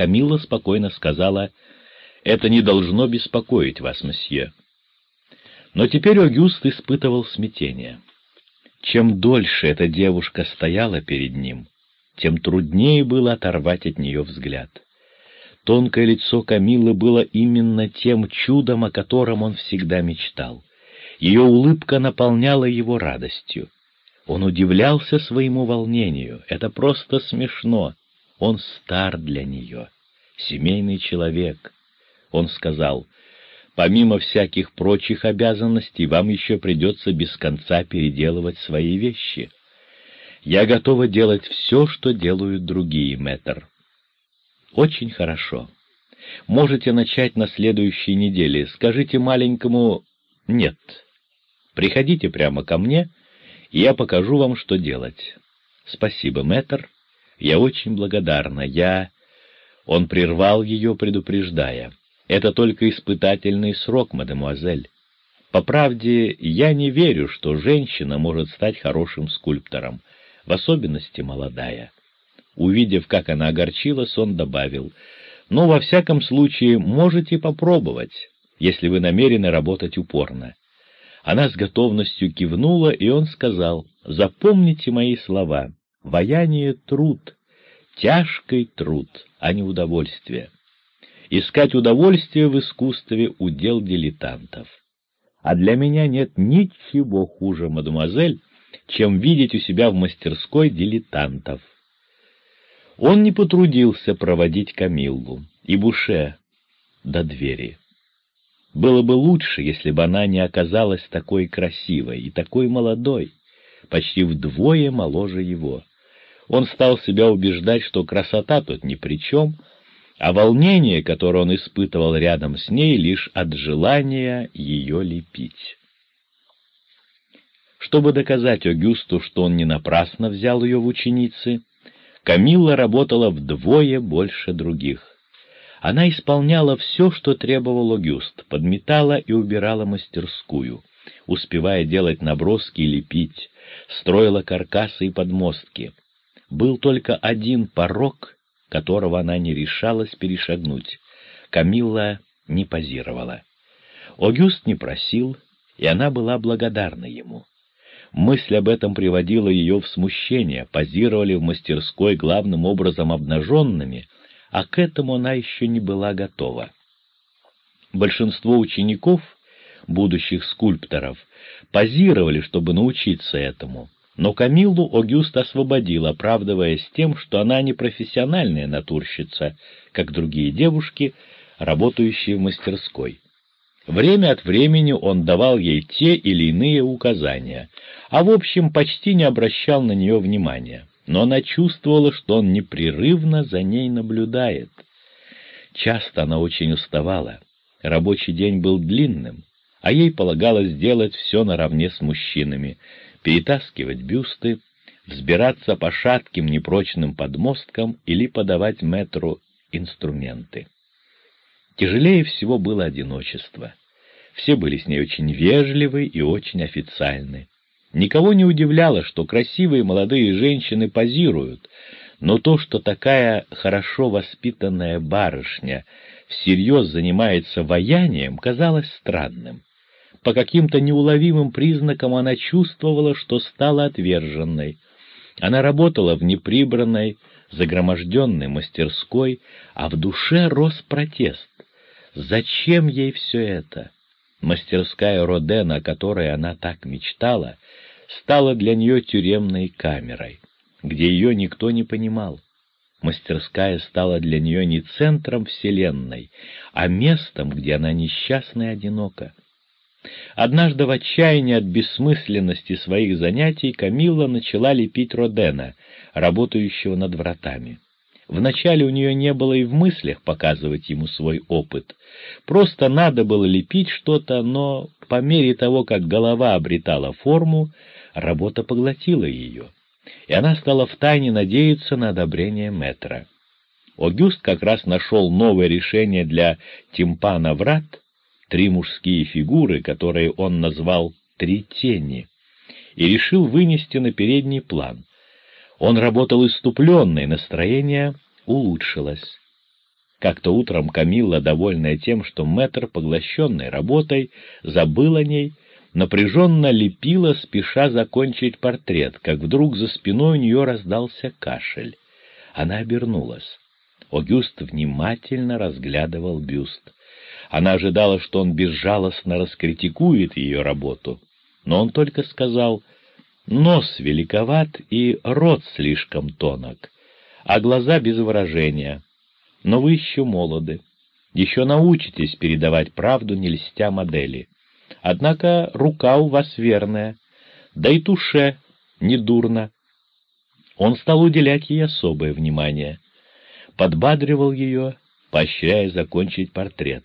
Камилла спокойно сказала, «Это не должно беспокоить вас, месье». Но теперь Огюст испытывал смятение. Чем дольше эта девушка стояла перед ним, тем труднее было оторвать от нее взгляд. Тонкое лицо Камилы было именно тем чудом, о котором он всегда мечтал. Ее улыбка наполняла его радостью. Он удивлялся своему волнению. Это просто смешно. Он стар для нее, семейный человек. Он сказал, «Помимо всяких прочих обязанностей, вам еще придется без конца переделывать свои вещи. Я готова делать все, что делают другие, мэтр». «Очень хорошо. Можете начать на следующей неделе. Скажите маленькому «нет». Приходите прямо ко мне, и я покажу вам, что делать. Спасибо, мэтр. Я очень благодарна. Я...» Он прервал ее, предупреждая. «Это только испытательный срок, мадемуазель. По правде, я не верю, что женщина может стать хорошим скульптором, в особенности молодая». Увидев, как она огорчилась, он добавил, «Ну, во всяком случае, можете попробовать, если вы намерены работать упорно». Она с готовностью кивнула, и он сказал, «Запомните мои слова. Ваяние — труд, тяжкий труд, а не удовольствие. Искать удовольствие в искусстве — удел дилетантов. А для меня нет ничего хуже, мадемуазель, чем видеть у себя в мастерской дилетантов. Он не потрудился проводить Камиллу и Буше до двери. Было бы лучше, если бы она не оказалась такой красивой и такой молодой, почти вдвое моложе его. Он стал себя убеждать, что красота тут ни при чем, а волнение, которое он испытывал рядом с ней, лишь от желания ее лепить. Чтобы доказать Огюсту, что он не напрасно взял ее в ученицы, Камилла работала вдвое больше других. Она исполняла все, что требовал Огюст, подметала и убирала мастерскую, успевая делать наброски и лепить, строила каркасы и подмостки. Был только один порог, которого она не решалась перешагнуть. Камилла не позировала. Огюст не просил, и она была благодарна ему. Мысль об этом приводила ее в смущение, позировали в мастерской главным образом обнаженными, а к этому она еще не была готова. Большинство учеников, будущих скульпторов, позировали, чтобы научиться этому, но Камиллу Огюст освободил, оправдываясь тем, что она не профессиональная натурщица, как другие девушки, работающие в мастерской. Время от времени он давал ей те или иные указания, а в общем почти не обращал на нее внимания, но она чувствовала, что он непрерывно за ней наблюдает. Часто она очень уставала, рабочий день был длинным, а ей полагалось делать все наравне с мужчинами, перетаскивать бюсты, взбираться по шатким непрочным подмосткам или подавать метру инструменты. Тяжелее всего было одиночество. Все были с ней очень вежливы и очень официальны. Никого не удивляло, что красивые молодые женщины позируют, но то, что такая хорошо воспитанная барышня всерьез занимается ваянием, казалось странным. По каким-то неуловимым признакам она чувствовала, что стала отверженной. Она работала в неприбранной, загроможденной мастерской, а в душе рос протест. Зачем ей все это? Мастерская Родена, о которой она так мечтала, стала для нее тюремной камерой, где ее никто не понимал. Мастерская стала для нее не центром вселенной, а местом, где она несчастна и одинока. Однажды в отчаянии от бессмысленности своих занятий Камилла начала лепить Родена, работающего над вратами. Вначале у нее не было и в мыслях показывать ему свой опыт. Просто надо было лепить что-то, но по мере того, как голова обретала форму, работа поглотила ее, и она стала втайне надеяться на одобрение метра. Огюст как раз нашел новое решение для тимпана врат, три мужские фигуры, которые он назвал «три тени», и решил вынести на передний план. Он работал иступленно, и настроение улучшилось. Как-то утром Камилла, довольная тем, что мэтр, поглощенный работой, забыл о ней, напряженно лепила, спеша закончить портрет, как вдруг за спиной у нее раздался кашель. Она обернулась. Огюст внимательно разглядывал бюст. Она ожидала, что он безжалостно раскритикует ее работу, но он только сказал «нос великоват и рот слишком тонок, а глаза без выражения» но вы еще молоды. Еще научитесь передавать правду, не льстя модели. Однако рука у вас верная, да и туше недурно. Он стал уделять ей особое внимание, подбадривал ее, поощряя закончить портрет.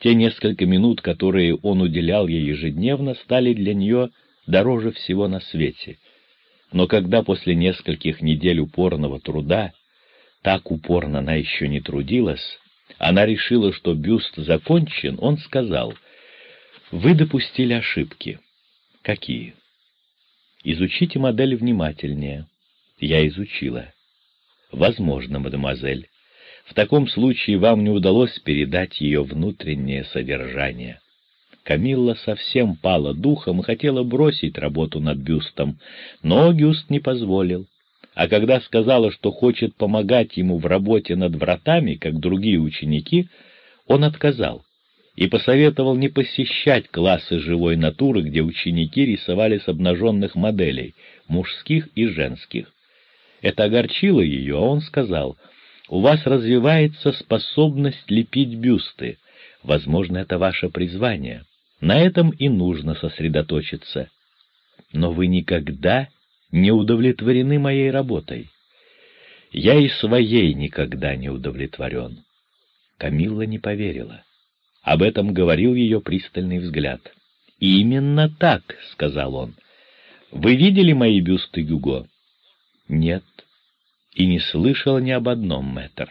Те несколько минут, которые он уделял ей ежедневно, стали для нее дороже всего на свете. Но когда после нескольких недель упорного труда так упорно она еще не трудилась, она решила, что бюст закончен, он сказал, «Вы допустили ошибки». «Какие?» «Изучите модель внимательнее». «Я изучила». «Возможно, мадемуазель. В таком случае вам не удалось передать ее внутреннее содержание». Камилла совсем пала духом и хотела бросить работу над бюстом, но Гюст не позволил а когда сказала, что хочет помогать ему в работе над вратами, как другие ученики, он отказал и посоветовал не посещать классы живой натуры, где ученики рисовали с обнаженных моделей, мужских и женских. Это огорчило ее, а он сказал, «У вас развивается способность лепить бюсты. Возможно, это ваше призвание. На этом и нужно сосредоточиться. Но вы никогда не удовлетворены моей работой. Я и своей никогда не удовлетворен. Камилла не поверила. Об этом говорил ее пристальный взгляд. «Именно так», — сказал он. «Вы видели мои бюсты Гюго?» «Нет». И не слышала ни об одном, мэтр.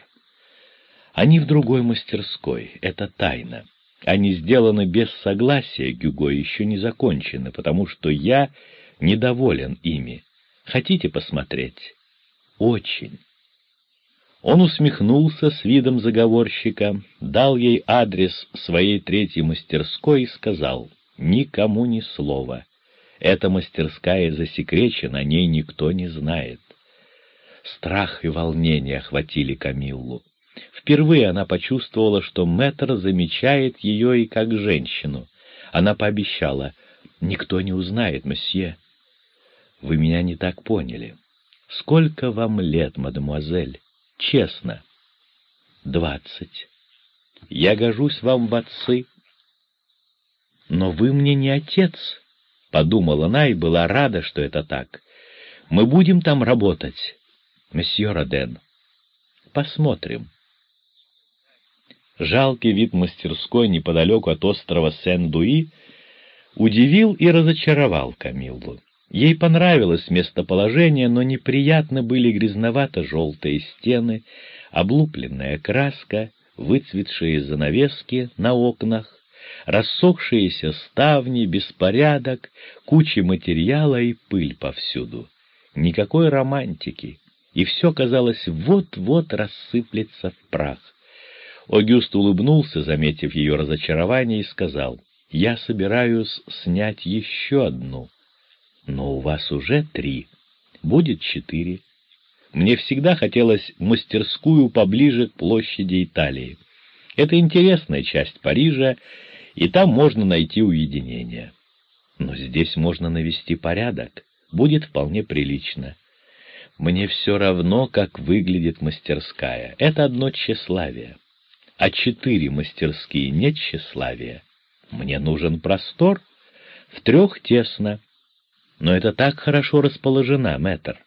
Они в другой мастерской, это тайна. Они сделаны без согласия, Гюго еще не закончены, потому что я недоволен ими. Хотите посмотреть? Очень. Он усмехнулся с видом заговорщика, дал ей адрес своей третьей мастерской и сказал, «Никому ни слова. Эта мастерская засекречена, о ней никто не знает». Страх и волнение охватили Камиллу. Впервые она почувствовала, что мэтр замечает ее и как женщину. Она пообещала, «Никто не узнает, месье». Вы меня не так поняли. Сколько вам лет, мадемуазель? Честно. Двадцать. Я гожусь вам в отцы. Но вы мне не отец, — подумала она и была рада, что это так. Мы будем там работать, месье Роден. Посмотрим. Жалкий вид мастерской неподалеку от острова Сен-Дуи удивил и разочаровал Камиллу. Ей понравилось местоположение, но неприятны были грязновато-желтые стены, облупленная краска, выцветшие занавески на окнах, рассохшиеся ставни, беспорядок, куча материала и пыль повсюду. Никакой романтики, и все, казалось, вот-вот рассыплется в прах. Огюст улыбнулся, заметив ее разочарование, и сказал, «Я собираюсь снять еще одну» но у вас уже три, будет четыре. Мне всегда хотелось мастерскую поближе к площади Италии. Это интересная часть Парижа, и там можно найти уединение. Но здесь можно навести порядок, будет вполне прилично. Мне все равно, как выглядит мастерская. Это одно тщеславие. А четыре мастерские нет тщеславия. Мне нужен простор. В трех тесно, но это так хорошо расположена, мэтр.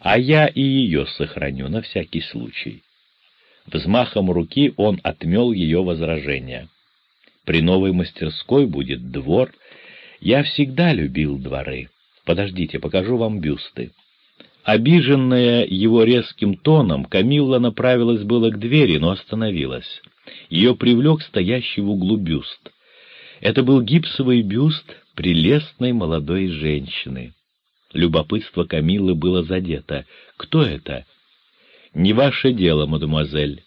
А я и ее сохраню на всякий случай. Взмахом руки он отмел ее возражение. При новой мастерской будет двор. Я всегда любил дворы. Подождите, покажу вам бюсты. Обиженная его резким тоном, Камилла направилась было к двери, но остановилась. Ее привлек стоящий в углу бюст. Это был гипсовый бюст прелестной молодой женщины. Любопытство Камилы было задето. «Кто это?» «Не ваше дело, мадемуазель».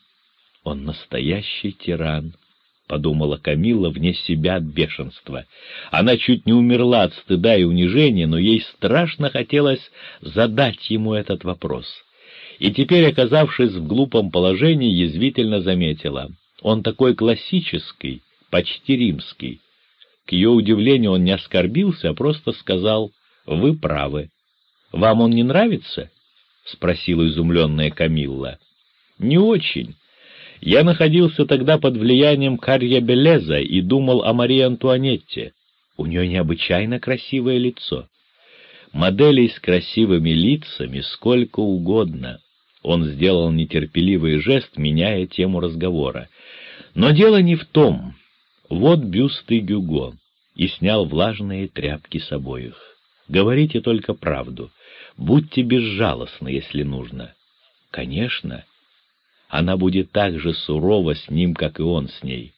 Он настоящий тиран, — подумала Камила вне себя от бешенства. Она чуть не умерла от стыда и унижения, но ей страшно хотелось задать ему этот вопрос. И теперь, оказавшись в глупом положении, язвительно заметила. Он такой классический, почти римский. К ее удивлению он не оскорбился, а просто сказал «Вы правы». «Вам он не нравится?» — спросила изумленная Камилла. «Не очень. Я находился тогда под влиянием Карья Белеза и думал о Марии Антуанетте. У нее необычайно красивое лицо. Моделей с красивыми лицами сколько угодно. Он сделал нетерпеливый жест, меняя тему разговора. Но дело не в том. Вот бюсты Гюго. И снял влажные тряпки с обоих. Говорите только правду. Будьте безжалостны, если нужно. Конечно, она будет так же сурова с ним, как и он с ней.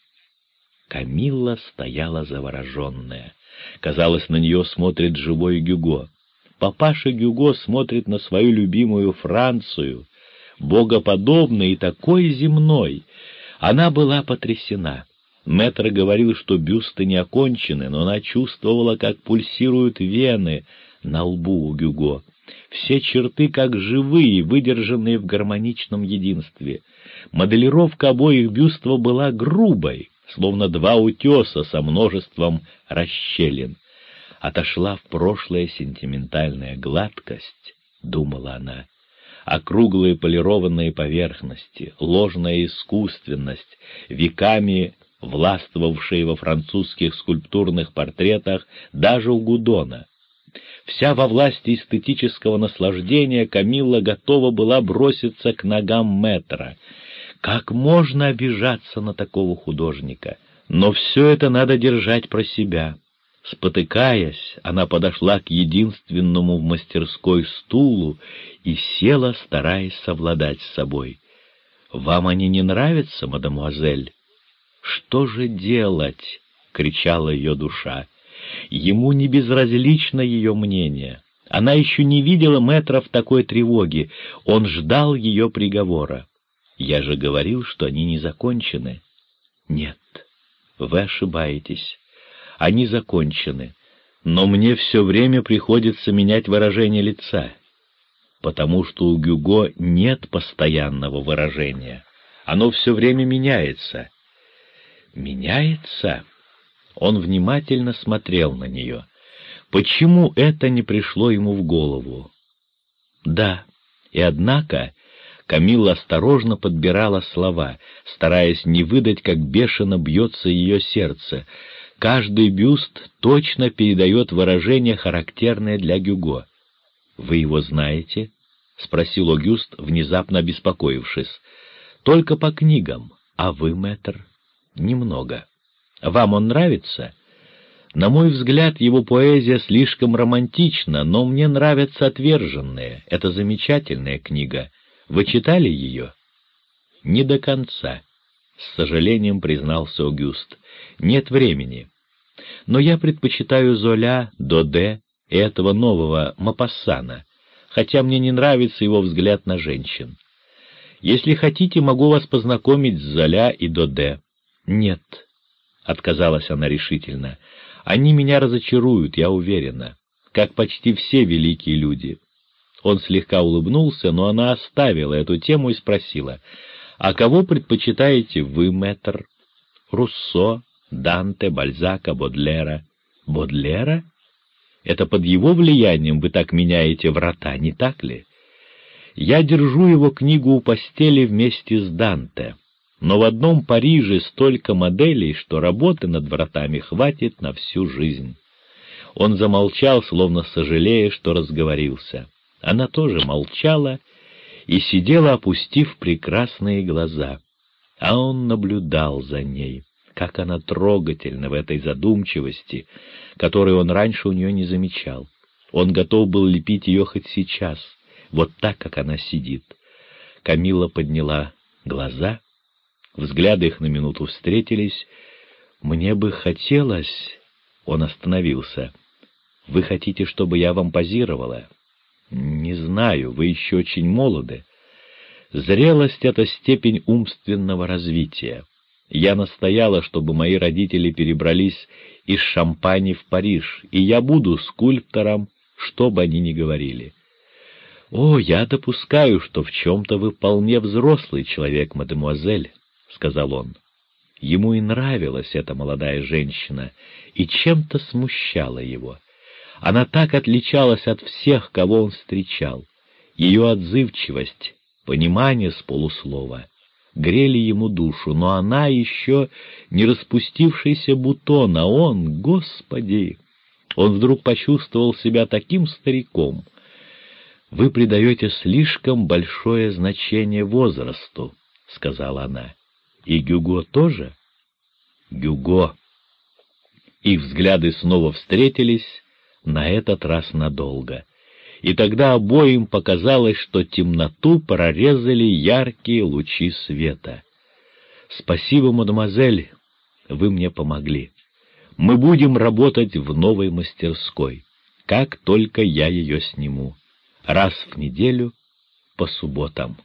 Камилла стояла завороженная. Казалось, на нее смотрит живой Гюго. Папаша Гюго смотрит на свою любимую Францию, богоподобной и такой земной. Она была потрясена. Мэтр говорил, что бюсты не окончены, но она чувствовала, как пульсируют вены на лбу у Гюго все черты как живые, выдержанные в гармоничном единстве. Моделировка обоих бюства была грубой, словно два утеса со множеством расщелин. Отошла в прошлое сентиментальная гладкость, — думала она, округлые полированные поверхности, ложная искусственность, веками властвовавшие во французских скульптурных портретах даже у Гудона — Вся во власти эстетического наслаждения Камилла готова была броситься к ногам метра. Как можно обижаться на такого художника? Но все это надо держать про себя. Спотыкаясь, она подошла к единственному в мастерской стулу и села, стараясь совладать с собой. «Вам они не нравятся, мадемуазель?» «Что же делать?» — кричала ее душа. Ему не безразлично ее мнение. Она еще не видела Мэтра в такой тревоге. Он ждал ее приговора. Я же говорил, что они не закончены. Нет, вы ошибаетесь. Они закончены. Но мне все время приходится менять выражение лица, потому что у Гюго нет постоянного выражения. Оно все время меняется. Меняется? Он внимательно смотрел на нее. Почему это не пришло ему в голову? Да, и однако Камилла осторожно подбирала слова, стараясь не выдать, как бешено бьется ее сердце. Каждый бюст точно передает выражение, характерное для Гюго. «Вы его знаете?» — спросил Огюст, внезапно обеспокоившись. «Только по книгам. А вы, мэтр?» «Немного». Вам он нравится? На мой взгляд, его поэзия слишком романтична, но мне нравятся отверженные. Это замечательная книга. Вы читали ее? Не до конца, — с сожалением признался Огюст. Нет времени. Но я предпочитаю Золя, Доде и этого нового Мапассана, хотя мне не нравится его взгляд на женщин. Если хотите, могу вас познакомить с Золя и Доде. Нет, отказалась она решительно. Они меня разочаруют, я уверена, как почти все великие люди. Он слегка улыбнулся, но она оставила эту тему и спросила, «А кого предпочитаете вы, мэтр? Руссо, Данте, Бальзака, Бодлера?» «Бодлера? Это под его влиянием вы так меняете врата, не так ли?» «Я держу его книгу у постели вместе с Данте». Но в одном Париже столько моделей, что работы над вратами хватит на всю жизнь. Он замолчал, словно сожалея, что разговорился. Она тоже молчала и сидела, опустив прекрасные глаза. А он наблюдал за ней, как она трогательна в этой задумчивости, которую он раньше у нее не замечал. Он готов был лепить ее хоть сейчас, вот так, как она сидит. Камила подняла глаза — Взгляды их на минуту встретились. «Мне бы хотелось...» Он остановился. «Вы хотите, чтобы я вам позировала?» «Не знаю, вы еще очень молоды». Зрелость — это степень умственного развития. Я настояла, чтобы мои родители перебрались из Шампани в Париж, и я буду скульптором, что бы они ни говорили. «О, я допускаю, что в чем-то вы вполне взрослый человек, мадемуазель», — сказал он. Ему и нравилась эта молодая женщина, и чем-то смущала его. Она так отличалась от всех, кого он встречал. Ее отзывчивость, понимание с полуслова грели ему душу, но она еще не распустившийся бутон, а он, господи! Он вдруг почувствовал себя таким стариком. «Вы придаете слишком большое значение возрасту», — сказала она. «И Гюго тоже?» «Гюго». Их взгляды снова встретились, на этот раз надолго — и тогда обоим показалось, что темноту прорезали яркие лучи света. «Спасибо, мадемуазель, вы мне помогли. Мы будем работать в новой мастерской, как только я ее сниму, раз в неделю по субботам».